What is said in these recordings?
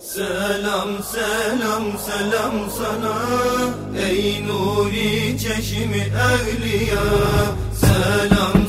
Selam selam selam sana. Ey nuri çeşmi evliya. Selam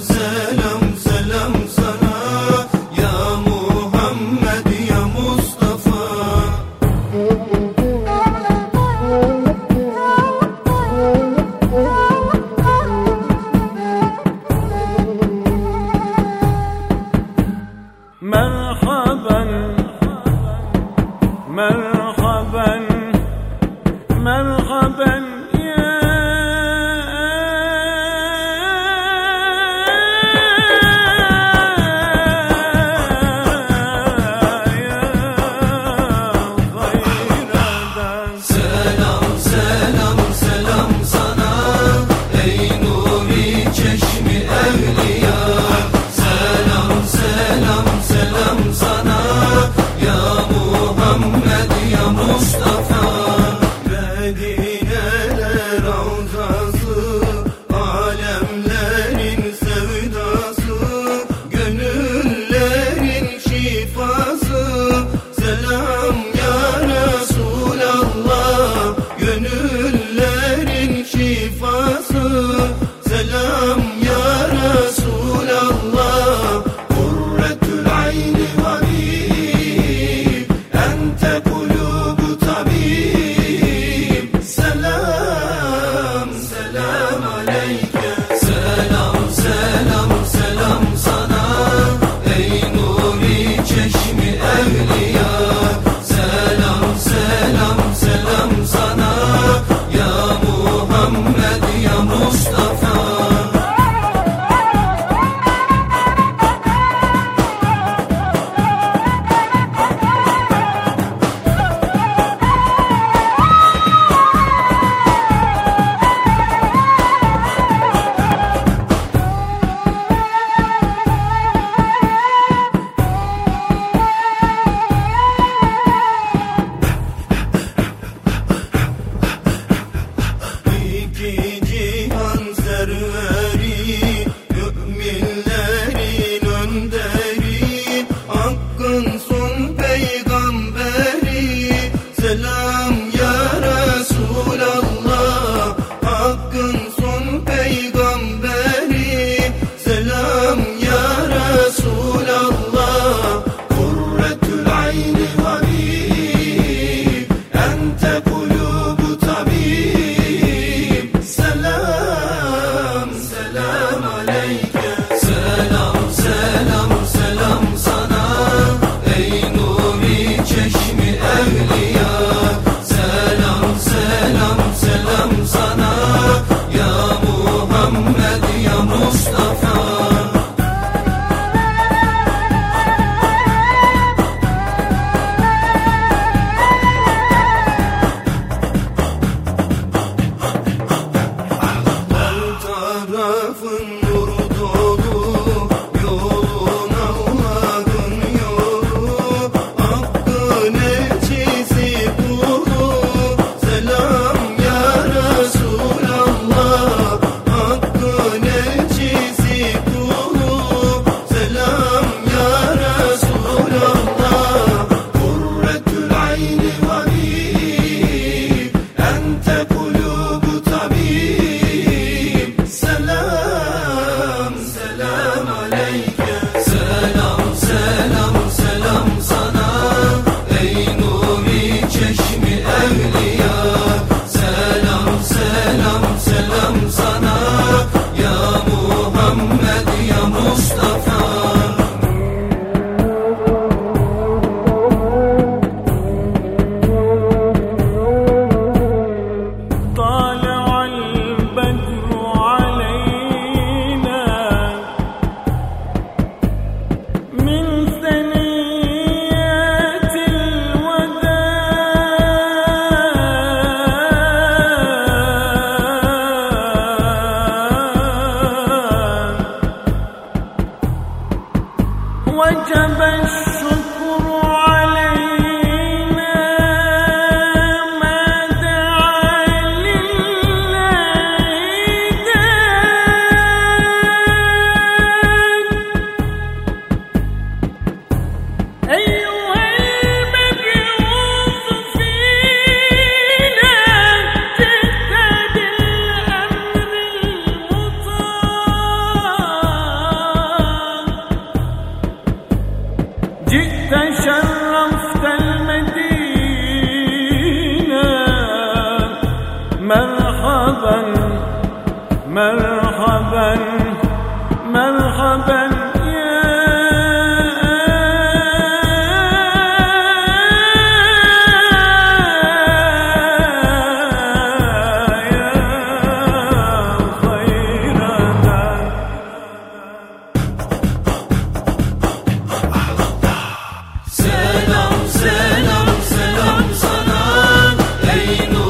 Oh. جئت شرفت المدينة مرحبا مرحبا مرحبا. Hey,